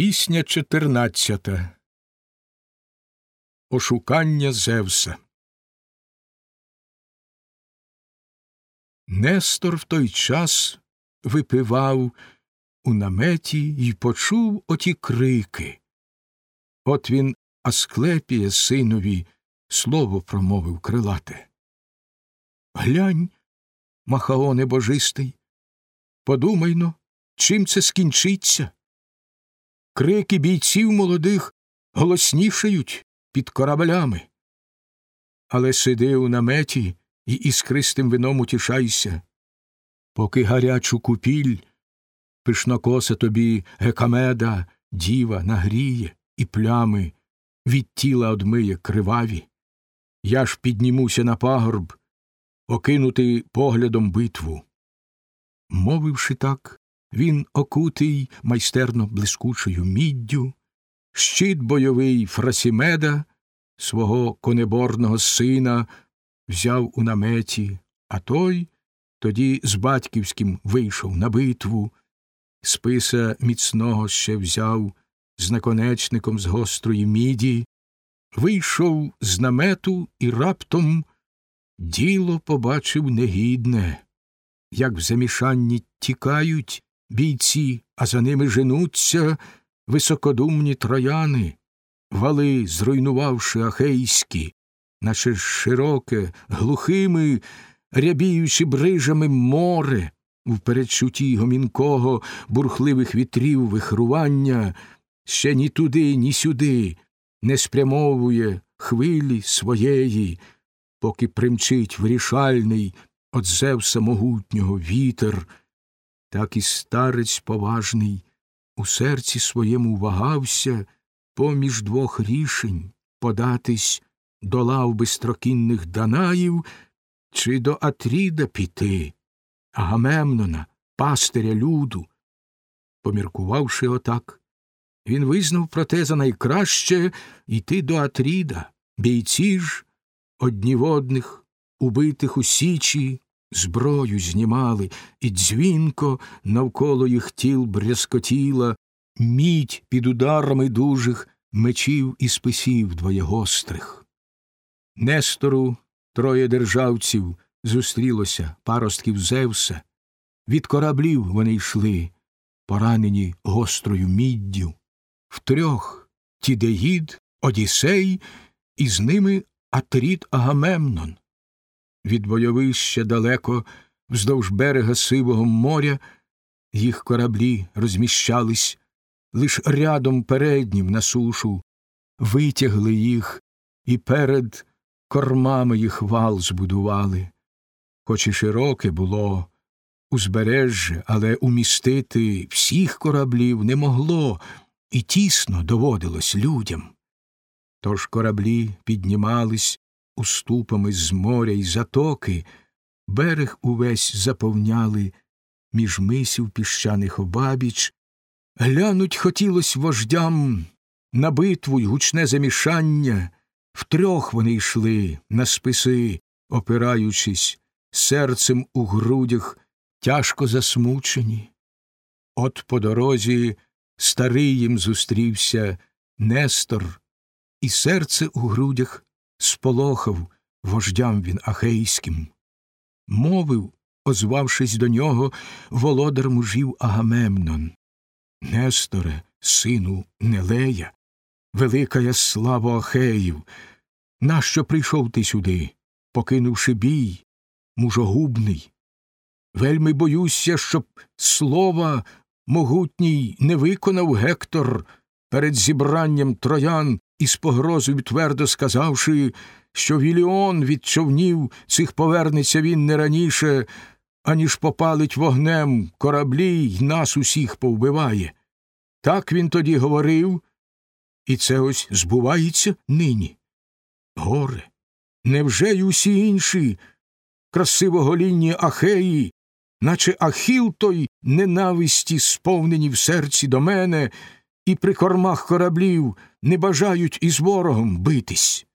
Пісня чотирнадцята Ошукання Зевса. Нестор в той час випивав у наметі й почув оті крики. От він Асклепія синові слово промовив крилате. Глянь, Махаоне божистий, подумайно, чим це скінчиться. Крики бійців молодих голоснішають під кораблями. Але сиди у наметі і іскристим вином утішайся, поки гарячу купіль, пишнокоса тобі гекамеда, діва нагріє і плями від тіла одмиє криваві. Я ж піднімуся на пагорб, окинути поглядом битву. Мовивши так, він окутий майстерно блискучою міддю, щит бойовий Фрасімеда, свого конеборного сина, взяв у наметі, а той тоді з батьківським вийшов на битву, списа міцного ще взяв з наконечником з гострої міді, вийшов з намету і раптом діло побачив негідне, як в замішанні тікають бійці, а за ними женуться високодумні трояни, вали, зруйнувавши ахейські, наче широке, глухими, рябіючи брижами море, в передчутті гомінкого, бурхливих вітрів вихрування, ще ні туди, ні сюди не спрямовує хвилі своєї, поки примчить вирішальний от Зевса могутнього вітер, так і старець поважний у серці своєму вагався поміж двох рішень податись до лав бистрокінних Данаїв чи до Атріда піти, Агамемнона, пастиря люду. Поміркувавши отак, він визнав проте за найкраще йти до Атріда, бійці ж одні водних, убитих у січі, зброю знімали, і дзвінко навколо їх тіл брязкотіла, мідь під ударами дужих мечів і списів двоєгострих. Нестору троє державців зустрілося паростків Зевса. Від кораблів вони йшли, поранені гострою міддю. Втрьох Тідеїд, Одіссей, і з ними Атріт Агамемнон. Від бойовища далеко, вздовж берега Сивого моря, їх кораблі розміщались, лиш рядом переднім на сушу, витягли їх і перед кормами їх вал збудували. Хоч і широке було узбережжя, але умістити всіх кораблів не могло і тісно доводилось людям. Тож кораблі піднімались уступами з моря й затоки, берег увесь заповняли між мисів піщаних обабіч, глянуть хотілось вождям на битву й гучне замішання, втрьох вони йшли на списи, опираючись, серцем у грудях тяжко засмучені. От по дорозі старий їм зустрівся Нестор, і серце у грудях сполохав вождям він ахейським. Мовив, озвавшись до нього, володар мужів Агамемнон. Несторе, сину Нелея, велика я слава Ахеїв, нащо прийшов ти сюди, покинувши бій, мужогубний? Вельми боюся, щоб слова могутній не виконав Гектор перед зібранням троян із погрозою твердо сказавши, що Віліон від човнів цих повернеться він не раніше, аніж попалить вогнем кораблі й нас усіх повбиває. Так він тоді говорив, і це ось збувається нині. Горе, невже й усі інші красивоголінні ахеї, наче ахіл той ненависті, сповнені в серці до мене, і при кормах кораблів не бажають із ворогом битись.